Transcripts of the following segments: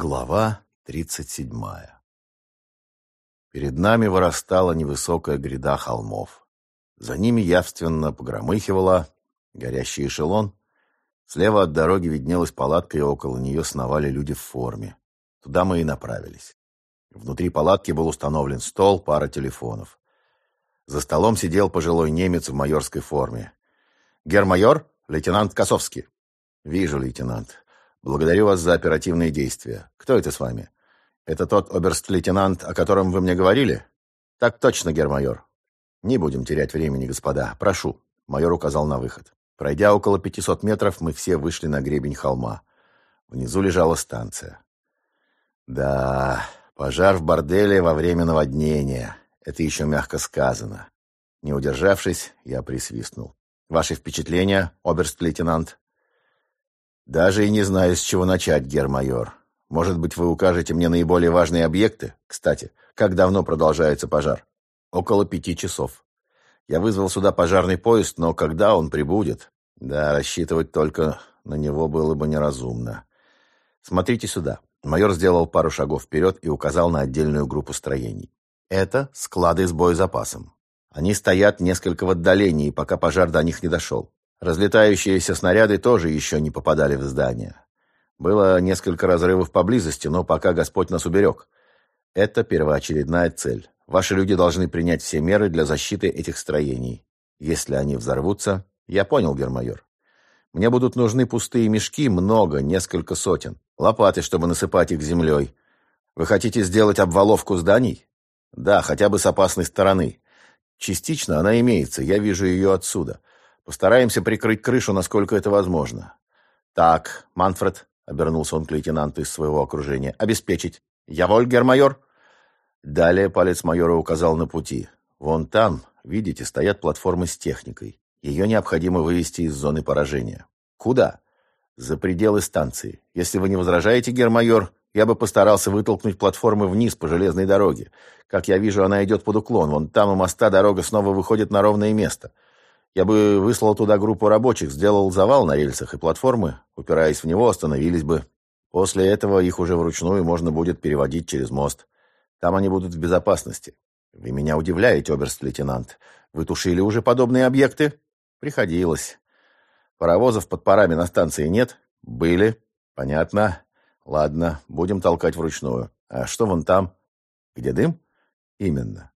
Глава тридцать седьмая Перед нами вырастала невысокая гряда холмов. За ними явственно погромыхивала горящий эшелон. Слева от дороги виднелась палатка, и около нее сновали люди в форме. Туда мы и направились. Внутри палатки был установлен стол, пара телефонов. За столом сидел пожилой немец в майорской форме. «Гермайор? Лейтенант Косовский». «Вижу, лейтенант. Благодарю вас за оперативные действия. Кто это с вами? Это тот оберст-лейтенант, о котором вы мне говорили? Так точно, гермайор. Не будем терять времени, господа. Прошу. Майор указал на выход. Пройдя около 500 метров, мы все вышли на гребень холма. Внизу лежала станция. Да, пожар в борделе во время наводнения. Это еще мягко сказано. Не удержавшись, я присвистнул. Ваши впечатления, оберст-лейтенант? «Даже и не знаю, с чего начать, гермайор. Может быть, вы укажете мне наиболее важные объекты? Кстати, как давно продолжается пожар?» «Около пяти часов. Я вызвал сюда пожарный поезд, но когда он прибудет?» «Да, рассчитывать только на него было бы неразумно. Смотрите сюда». Майор сделал пару шагов вперед и указал на отдельную группу строений. «Это склады с боезапасом. Они стоят несколько в отдалении, пока пожар до них не дошел. Разлетающиеся снаряды тоже еще не попадали в здание. Было несколько разрывов поблизости, но пока Господь нас уберег. Это первоочередная цель. Ваши люди должны принять все меры для защиты этих строений. Если они взорвутся... Я понял, гермайор. Мне будут нужны пустые мешки, много, несколько сотен. Лопаты, чтобы насыпать их землей. Вы хотите сделать обваловку зданий? Да, хотя бы с опасной стороны. Частично она имеется, я вижу ее отсюда. Постараемся прикрыть крышу, насколько это возможно. Так, Манфред, обернулся он к лейтенанту из своего окружения, обеспечить. Я вольгер, майор. Далее палец майора указал на пути. Вон там, видите, стоят платформы с техникой. Ее необходимо вывести из зоны поражения. Куда? За пределы станции. Если вы не возражаете, гермайор, я бы постарался вытолкнуть платформы вниз по железной дороге. Как я вижу, она идет под уклон. Вон там у моста дорога снова выходит на ровное место. Я бы выслал туда группу рабочих, сделал завал на рельсах, и платформы, упираясь в него, остановились бы. После этого их уже вручную можно будет переводить через мост. Там они будут в безопасности. Вы меня удивляете, оберст-лейтенант. Вы тушили уже подобные объекты? Приходилось. Паровозов под парами на станции нет? Были. Понятно. Ладно, будем толкать вручную. А что вон там? Где дым? Именно.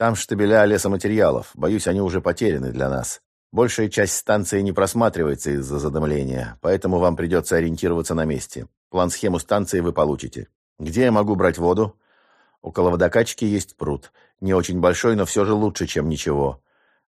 Там штабеля лесоматериалов. Боюсь, они уже потеряны для нас. Большая часть станции не просматривается из-за задымления, поэтому вам придется ориентироваться на месте. План-схему станции вы получите. Где я могу брать воду? Около водокачки есть пруд. Не очень большой, но все же лучше, чем ничего.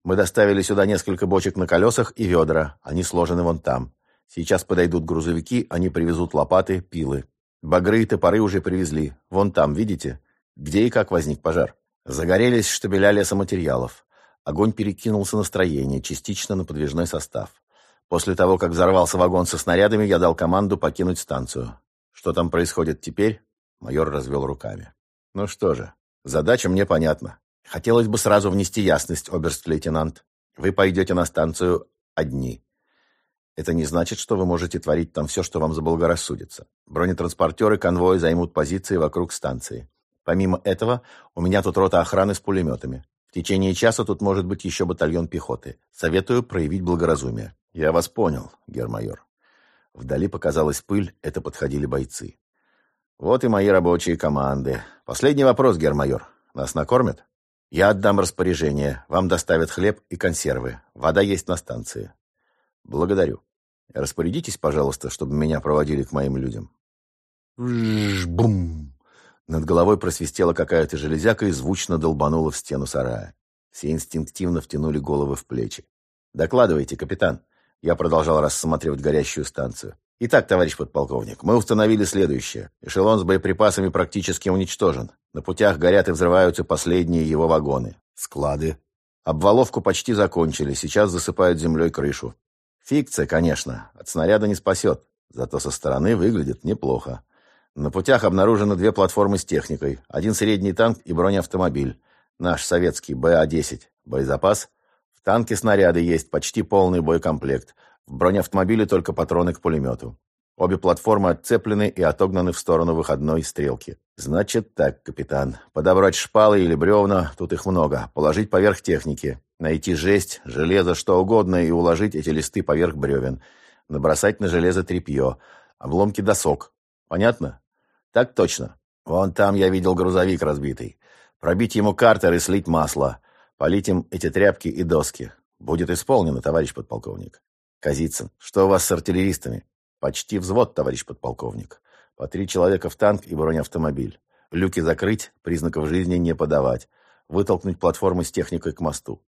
Мы доставили сюда несколько бочек на колесах и ведра. Они сложены вон там. Сейчас подойдут грузовики, они привезут лопаты, пилы. Багры и топоры уже привезли. Вон там, видите? Где и как возник пожар? Загорелись штабеля лесоматериалов. Огонь перекинулся на строение, частично на подвижной состав. После того, как взорвался вагон со снарядами, я дал команду покинуть станцию. Что там происходит теперь? Майор развел руками. Ну что же, задача мне понятна. Хотелось бы сразу внести ясность, оберст-лейтенант. Вы пойдете на станцию одни. Это не значит, что вы можете творить там все, что вам заблагорассудится. Бронетранспортеры конвоя займут позиции вокруг станции. Помимо этого, у меня тут рота охраны с пулеметами. В течение часа тут может быть еще батальон пехоты. Советую проявить благоразумие. Я вас понял, гермайор. Вдали показалась пыль, это подходили бойцы. Вот и мои рабочие команды. Последний вопрос, гермайор. Нас накормят? Я отдам распоряжение. Вам доставят хлеб и консервы. Вода есть на станции. Благодарю. Распорядитесь, пожалуйста, чтобы меня проводили к моим людям. Бум! Над головой просвистела какая-то железяка и звучно долбанула в стену сарая. Все инстинктивно втянули головы в плечи. «Докладывайте, капитан». Я продолжал рассматривать горящую станцию. «Итак, товарищ подполковник, мы установили следующее. Эшелон с боеприпасами практически уничтожен. На путях горят и взрываются последние его вагоны. Склады. Обваловку почти закончили, сейчас засыпают землей крышу. Фикция, конечно, от снаряда не спасет, зато со стороны выглядит неплохо. На путях обнаружено две платформы с техникой, один средний танк и бронеавтомобиль. Наш советский БА-10. Боезапас? В танке снаряды есть, почти полный боекомплект. В бронеавтомобиле только патроны к пулемету. Обе платформы отцеплены и отогнаны в сторону выходной стрелки. Значит так, капитан. Подобрать шпалы или бревна, тут их много. Положить поверх техники. Найти жесть, железо, что угодно и уложить эти листы поверх бревен. Набросать на железо тряпье. Обломки досок. Понятно? Так точно. Вон там я видел грузовик разбитый. Пробить ему картер и слить масло. Полить им эти тряпки и доски. Будет исполнено, товарищ подполковник. Казицын, что у вас с артиллеристами? Почти взвод, товарищ подполковник. По три человека в танк и бронеавтомобиль. Люки закрыть, признаков жизни не подавать. Вытолкнуть платформы с техникой к мосту.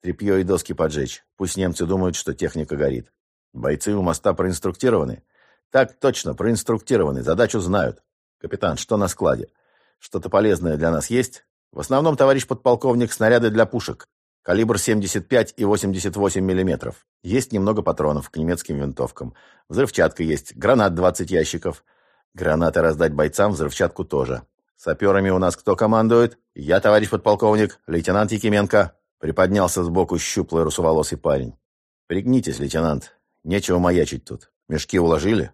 Тряпье и доски поджечь. Пусть немцы думают, что техника горит. Бойцы у моста проинструктированы? Так точно, проинструктированы. Задачу знают. Капитан, что на складе? Что-то полезное для нас есть? В основном, товарищ подполковник, снаряды для пушек. Калибр 75 и 88 мм. Есть немного патронов к немецким винтовкам. Взрывчатка есть. Гранат 20 ящиков. Гранаты раздать бойцам, взрывчатку тоже. Саперами у нас кто командует? Я, товарищ подполковник, лейтенант Якименко. Приподнялся сбоку щуплый русоволосый парень. Пригнитесь, лейтенант. Нечего маячить тут. Мешки уложили?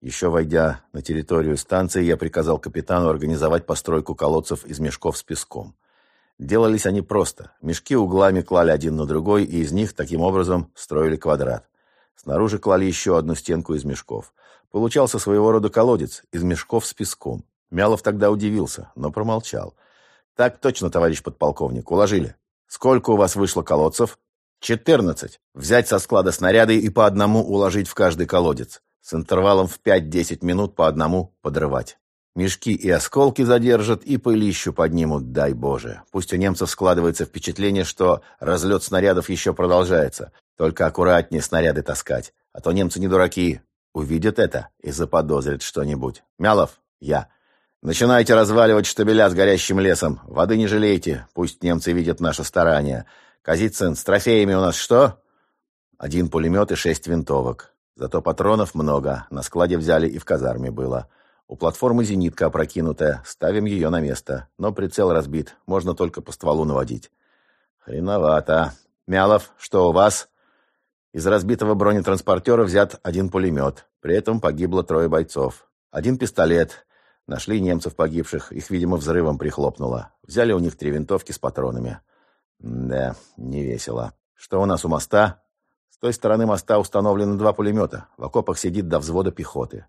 Еще войдя на территорию станции, я приказал капитану организовать постройку колодцев из мешков с песком. Делались они просто. Мешки углами клали один на другой, и из них таким образом строили квадрат. Снаружи клали еще одну стенку из мешков. Получался своего рода колодец из мешков с песком. Мялов тогда удивился, но промолчал. «Так точно, товарищ подполковник, уложили. Сколько у вас вышло колодцев?» «Четырнадцать. Взять со склада снаряды и по одному уложить в каждый колодец. С интервалом в пять-десять минут по одному подрывать». Мешки и осколки задержат, и пылищу поднимут, дай Боже. Пусть у немцев складывается впечатление, что разлет снарядов еще продолжается. Только аккуратнее снаряды таскать. А то немцы не дураки. Увидят это и заподозрят что-нибудь. Мялов, я. Начинайте разваливать штабеля с горящим лесом. Воды не жалейте, пусть немцы видят наше старание. Казицын, с трофеями у нас что? Один пулемет и шесть винтовок. Зато патронов много. На складе взяли и в казарме было. У платформы зенитка опрокинутая, ставим ее на место. Но прицел разбит, можно только по стволу наводить. Хреновато. Мялов, что у вас? Из разбитого бронетранспортера взят один пулемет. При этом погибло трое бойцов. Один пистолет. Нашли немцев погибших, их, видимо, взрывом прихлопнуло. Взяли у них три винтовки с патронами. Да, не весело. Что у нас у моста? Той стороны моста установлены два пулемета. В окопах сидит до взвода пехоты.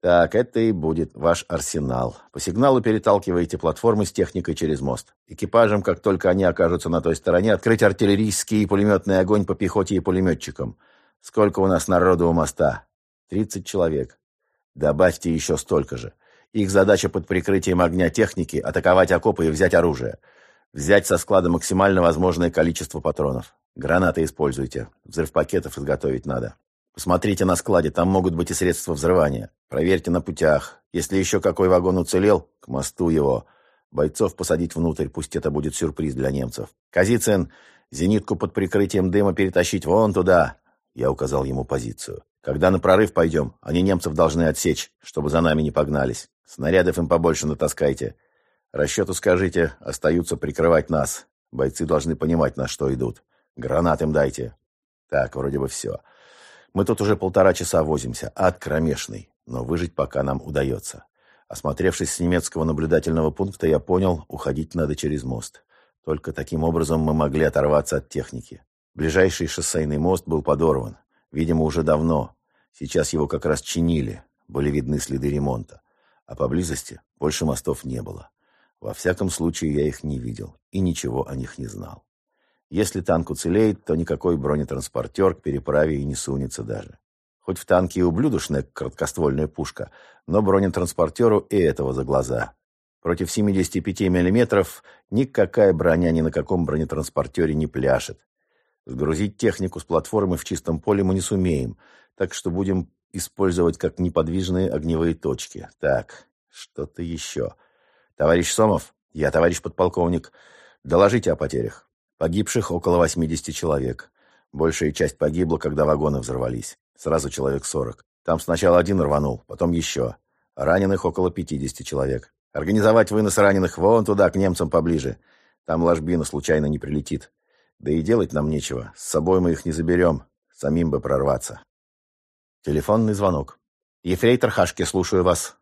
Так, это и будет ваш арсенал. По сигналу переталкиваете платформы с техникой через мост. Экипажам, как только они окажутся на той стороне, открыть артиллерийский и пулеметный огонь по пехоте и пулеметчикам. Сколько у нас народу у моста? Тридцать человек. Добавьте еще столько же. Их задача под прикрытием огня техники – атаковать окопы и взять оружие. Взять со склада максимально возможное количество патронов. Гранаты используйте. Взрыв пакетов изготовить надо. Посмотрите на складе, там могут быть и средства взрывания. Проверьте на путях. Если еще какой вагон уцелел, к мосту его. Бойцов посадить внутрь, пусть это будет сюрприз для немцев. Казицын, зенитку под прикрытием дыма перетащить вон туда. Я указал ему позицию. Когда на прорыв пойдем, они немцев должны отсечь, чтобы за нами не погнались. Снарядов им побольше натаскайте. Расчету скажите, остаются прикрывать нас. Бойцы должны понимать, на что идут. Гранат им дайте. Так, вроде бы все. Мы тут уже полтора часа возимся, ад кромешный, но выжить пока нам удается. Осмотревшись с немецкого наблюдательного пункта, я понял, уходить надо через мост. Только таким образом мы могли оторваться от техники. Ближайший шоссейный мост был подорван. Видимо, уже давно. Сейчас его как раз чинили. Были видны следы ремонта. А поблизости больше мостов не было. Во всяком случае, я их не видел и ничего о них не знал. Если танк уцелеет, то никакой бронетранспортер к переправе и не сунется даже. Хоть в танке и ублюдочная краткоствольная пушка, но бронетранспортеру и этого за глаза. Против 75 мм никакая броня ни на каком бронетранспортере не пляшет. Сгрузить технику с платформы в чистом поле мы не сумеем, так что будем использовать как неподвижные огневые точки. Так, что-то еще. Товарищ Сомов, я товарищ подполковник, доложите о потерях. Погибших около 80 человек. Большая часть погибла, когда вагоны взорвались. Сразу человек 40. Там сначала один рванул, потом еще. Раненых около 50 человек. Организовать вынос раненых вон туда, к немцам поближе. Там ложбина случайно не прилетит. Да и делать нам нечего. С собой мы их не заберем. Самим бы прорваться. Телефонный звонок. «Ефрейтор Хашке, слушаю вас».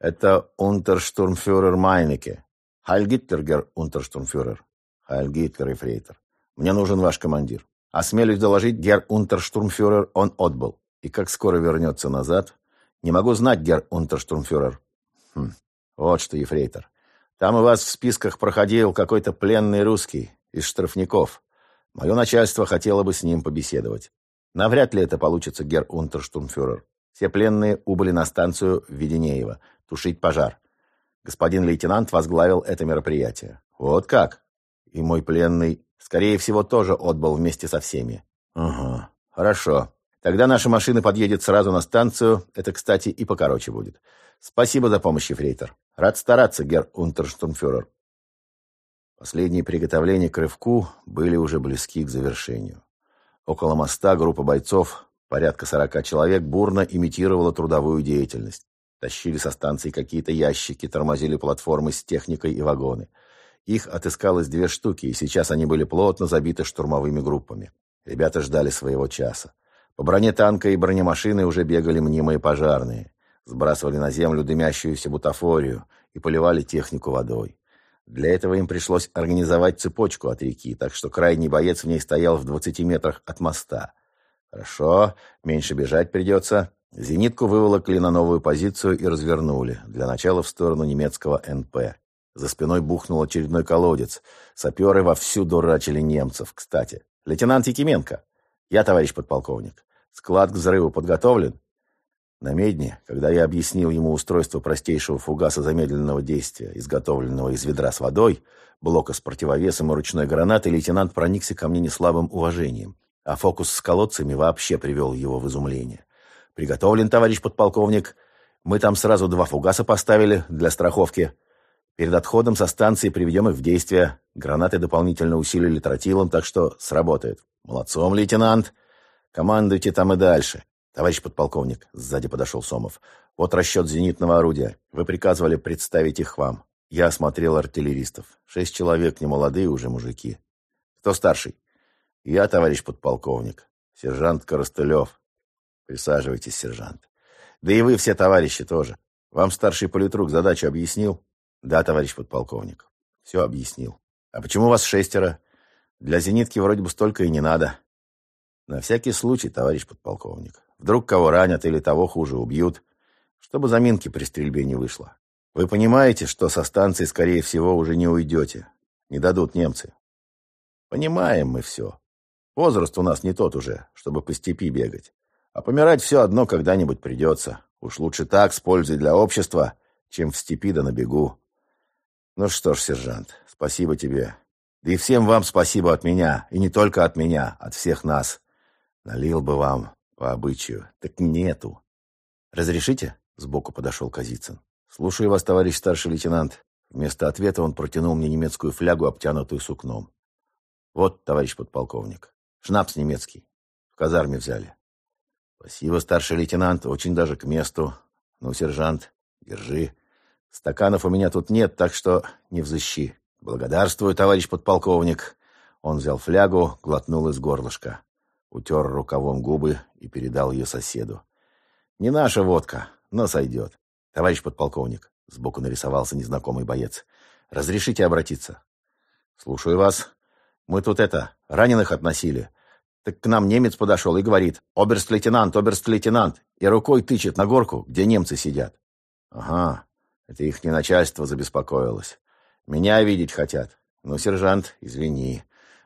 «Это унтерштурмфюрер Майнеке». «Хайль Гитлер, гер унтерштурмфюрер». «Хайль Гитлер, ефрейтор. Мне нужен ваш командир. Осмелюсь доложить, гер унтерштурмфюрер, он отбыл. И как скоро вернется назад? Не могу знать, гер унтерштурмфюрер». «Хм, вот что, ефрейтор. Там у вас в списках проходил какой-то пленный русский из штрафников. Мое начальство хотело бы с ним побеседовать. Навряд ли это получится, гер унтерштурмфюрер. Все пленные убыли на станцию Веденеева тушить пожар. Господин лейтенант возглавил это мероприятие. Вот как? И мой пленный, скорее всего, тоже отбыл вместе со всеми. Ага, хорошо. Тогда наша машина подъедет сразу на станцию. Это, кстати, и покороче будет. Спасибо за помощь, Ефрейтор. Рад стараться, гер унтерштурмфюрер. Последние приготовления к рывку были уже близки к завершению. Около моста группа бойцов, порядка сорока человек, бурно имитировала трудовую деятельность. Тащили со станции какие-то ящики, тормозили платформы с техникой и вагоны. Их отыскалось две штуки, и сейчас они были плотно забиты штурмовыми группами. Ребята ждали своего часа. По броне танка и бронемашины уже бегали мнимые пожарные. Сбрасывали на землю дымящуюся бутафорию и поливали технику водой. Для этого им пришлось организовать цепочку от реки, так что крайний боец в ней стоял в 20 метрах от моста. Хорошо, меньше бежать придется. Зенитку выволокли на новую позицию и развернули, для начала в сторону немецкого НП. За спиной бухнул очередной колодец. Саперы вовсю дурачили немцев, кстати. «Лейтенант Якименко!» «Я, товарищ подполковник. Склад к взрыву подготовлен?» На медне, когда я объяснил ему устройство простейшего фугаса замедленного действия, изготовленного из ведра с водой, блока с противовесом и ручной гранаты, лейтенант проникся ко мне неслабым уважением, а фокус с колодцами вообще привел его в изумление. «Приготовлен, товарищ подполковник. Мы там сразу два фугаса поставили для страховки. Перед отходом со станции приведем их в действие. Гранаты дополнительно усилили тротилом, так что сработает. Молодцом, лейтенант. Командуйте там и дальше. «Товарищ подполковник», — сзади подошел Сомов, — «вот расчет зенитного орудия. Вы приказывали представить их вам. Я осмотрел артиллеристов. Шесть человек, немолодые уже мужики. Кто старший?» «Я, товарищ подполковник. Сержант Коростылев». «Присаживайтесь, сержант. Да и вы все товарищи тоже. Вам старший политрук задачу объяснил?» «Да, товарищ подполковник. Все объяснил. А почему вас шестеро? Для зенитки вроде бы столько и не надо». «На всякий случай, товарищ подполковник. Вдруг кого ранят или того хуже убьют, чтобы заминки при стрельбе не вышло. Вы понимаете, что со станции, скорее всего, уже не уйдете. Не дадут немцы. Понимаем мы все. Возраст у нас не тот уже, чтобы по степи бегать. А помирать все одно когда-нибудь придется. Уж лучше так, с пользой для общества, чем в степи да на бегу. Ну что ж, сержант, спасибо тебе. Да и всем вам спасибо от меня. И не только от меня, от всех нас. Налил бы вам по обычаю. Так нету. Разрешите? Сбоку подошел Казицын. Слушаю вас, товарищ старший лейтенант. Вместо ответа он протянул мне немецкую флягу, обтянутую сукном. Вот, товарищ подполковник. Шнапс немецкий. В казарме взяли. Спасибо, старший лейтенант. Очень даже к месту. Ну, сержант, держи. Стаканов у меня тут нет, так что не взыщи. Благодарствую, товарищ подполковник. Он взял флягу, глотнул из горлышка утер рукавом губы и передал ее соседу. «Не наша водка, но сойдет. Товарищ подполковник», — сбоку нарисовался незнакомый боец, — «разрешите обратиться?» «Слушаю вас. Мы тут это, раненых относили. Так к нам немец подошел и говорит, «Оберст-лейтенант, оберст-лейтенант!» и рукой тычет на горку, где немцы сидят. «Ага, это их не начальство забеспокоилось. Меня видеть хотят. Ну, сержант, извини,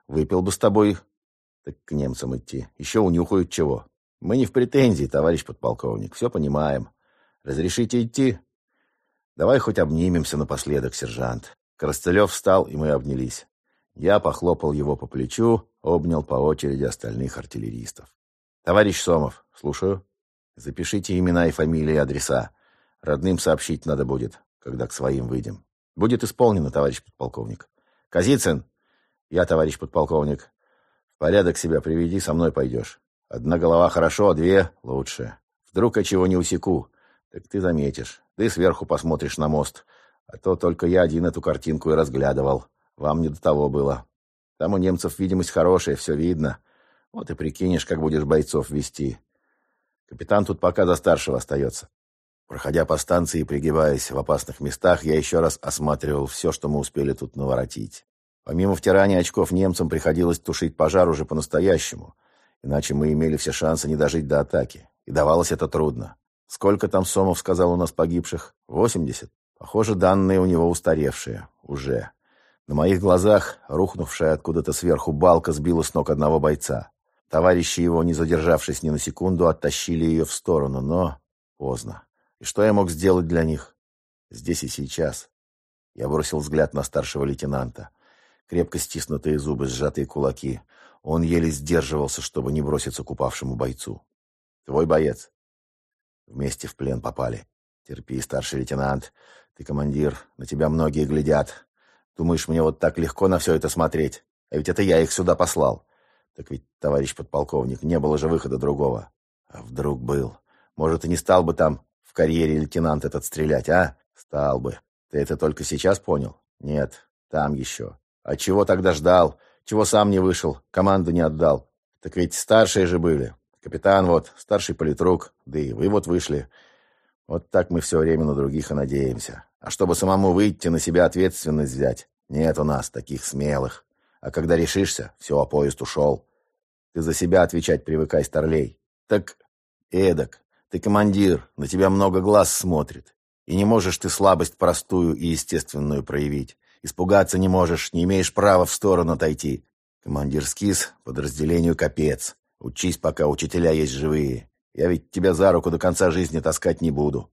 выпил бы с тобой так к немцам идти. Еще унюхают чего. Мы не в претензии, товарищ подполковник. Все понимаем. Разрешите идти? Давай хоть обнимемся напоследок, сержант. Коростылев встал, и мы обнялись. Я похлопал его по плечу, обнял по очереди остальных артиллеристов. «Товарищ Сомов, слушаю. Запишите имена и фамилии и адреса. Родным сообщить надо будет, когда к своим выйдем. Будет исполнено, товарищ подполковник. Казицын!» «Я, товарищ подполковник порядок себя приведи, со мной пойдешь. Одна голова хорошо, а две лучше. Вдруг я чего не усеку, так ты заметишь. Ты сверху посмотришь на мост. А то только я один эту картинку и разглядывал. Вам не до того было. Там у немцев видимость хорошая, все видно. Вот и прикинешь, как будешь бойцов вести. Капитан тут пока до старшего остается. Проходя по станции и пригибаясь в опасных местах, я еще раз осматривал все, что мы успели тут наворотить. Помимо втирания очков немцам приходилось тушить пожар уже по-настоящему, иначе мы имели все шансы не дожить до атаки. И давалось это трудно. Сколько там Сомов сказал у нас погибших? Восемьдесят? Похоже, данные у него устаревшие. Уже. На моих глазах рухнувшая откуда-то сверху балка сбила с ног одного бойца. Товарищи его, не задержавшись ни на секунду, оттащили ее в сторону, но поздно. И что я мог сделать для них? Здесь и сейчас. Я бросил взгляд на старшего лейтенанта. Крепко стиснутые зубы, сжатые кулаки. Он еле сдерживался, чтобы не броситься к упавшему бойцу. «Твой боец?» «Вместе в плен попали. Терпи, старший лейтенант. Ты командир, на тебя многие глядят. Думаешь, мне вот так легко на все это смотреть? А ведь это я их сюда послал. Так ведь, товарищ подполковник, не было же выхода другого. А вдруг был? Может, и не стал бы там в карьере лейтенант этот стрелять, а? Стал бы. Ты это только сейчас понял? Нет, там еще. А чего тогда ждал? Чего сам не вышел? Команду не отдал? Так ведь старшие же были. Капитан вот, старший политрук, да и вы вот вышли. Вот так мы все время на других и надеемся. А чтобы самому выйти, на себя ответственность взять, нет у нас таких смелых. А когда решишься, все, поезд ушел. Ты за себя отвечать привыкай, старлей. Так, эдак, ты командир, на тебя много глаз смотрит. И не можешь ты слабость простую и естественную проявить. Испугаться не можешь, не имеешь права в сторону отойти. Командир скис, подразделению капец. Учись, пока учителя есть живые. Я ведь тебя за руку до конца жизни таскать не буду.